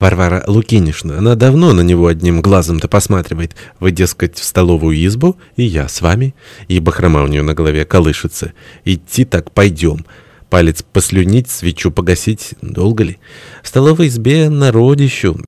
Варвара Лукинишна, она давно на него одним глазом-то посматривает. Вы, дескать, в столовую избу, и я с вами. И бахрома у нее на голове колышется. Идти так пойдем. Палец послюнить, свечу погасить, долго ли? В столовой избе народищу.